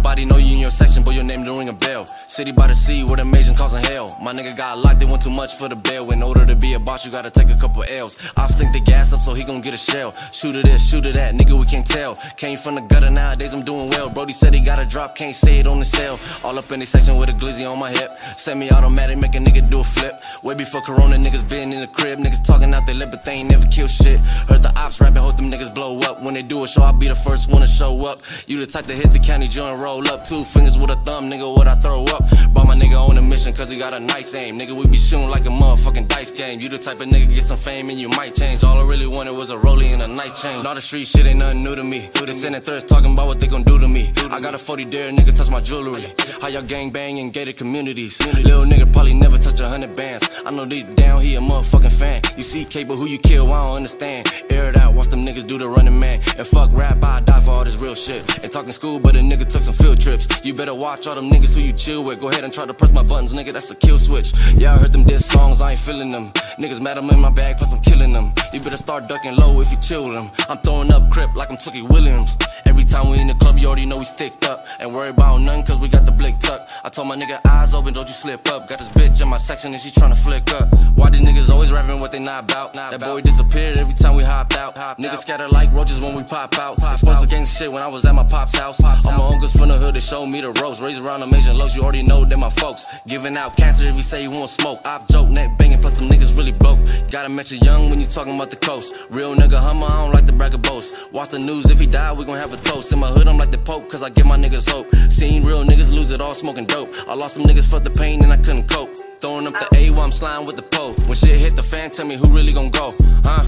nobody know you in your section, but your name don't ring a bell. City by the sea, where the Masons causing hell. My nigga got locked, they want too much for the bail. In order to be a boss, you gotta take a couple L's. Ops think they gas up, so he gon' get a shell. Shoot at this, shoot at that, nigga, we can't tell. Came from the gutter, nowadays I'm doing well. Brody said he got a drop, can't say it on the cell. All up in the section with a glizzy on my hip. Semi automatic, make a nigga do a flip. Way before Corona, niggas been in the crib. Niggas talking out their lip, but they ain't never kill shit. Heard the ops rapping, hope them niggas blow up. When they do a show, I'll be the first one to show up. You the type to hit the county joint, roll up. Two fingers with a thumb, nigga, what I throw up. Brought my nigga on a mission, cause he got a nice aim. Nigga, we be shooting like a motherfucking dice game. You the type of nigga get some fame and you might change. All I really wanted was a rollie and a nice chain. All the street shit ain't nothing new to me. Who They sending threats talking about what they gon' do to me. I got a 40 dare, nigga, touch my jewelry. How y'all gang bang in gated communities? Little nigga probably never touch a hundred bands. I know deep down he a motherfucking fan. You see cable who you kill, I don't understand. Air it out, watch them niggas do the running man. And fuck rap, I for all this real shit. Ain't talking school, but a nigga took some field trips. You better watch all them niggas who you chill with. Go ahead and try to press my buttons, nigga, that's a kill switch. Yeah, I heard them diss songs, I ain't feeling them. Niggas mad I'm in my bag, plus I'm killing them. You better start ducking low if you chill with them. I'm throwing up crip like I'm Tookie Williams. Every time we in the club, you already know we sticked up. Ain't worry about nothing, cause we got the blick tuck. I told my nigga, eyes open, don't you slip up. Got this bitch in my section and she tryna flick up. Why what they not about? That boy disappeared every time we hopped out. Niggas scatter like roaches when we pop out. Exposed the gangsta shit when I was at my pop's house. All my uncles from the hood, they showed me the ropes. Raised around the major lows, you already know that my folks. Giving out cancer if you say you want smoke. Op joke, neck banging, plus them niggas really broke. Gotta mention young when you talking about the coast. Real nigga hummer, I don't like the brag of boast. Watch the news, if he die, we gon' have a toast. In my hood, I'm like the Pope, cause I give my niggas hope. Seen real niggas lose it all smoking dope. I lost some niggas for the pain and I couldn't cope. Throwing up the A while I'm sliding with the pole. When shit hit the fan, tell me who really gon' go, huh?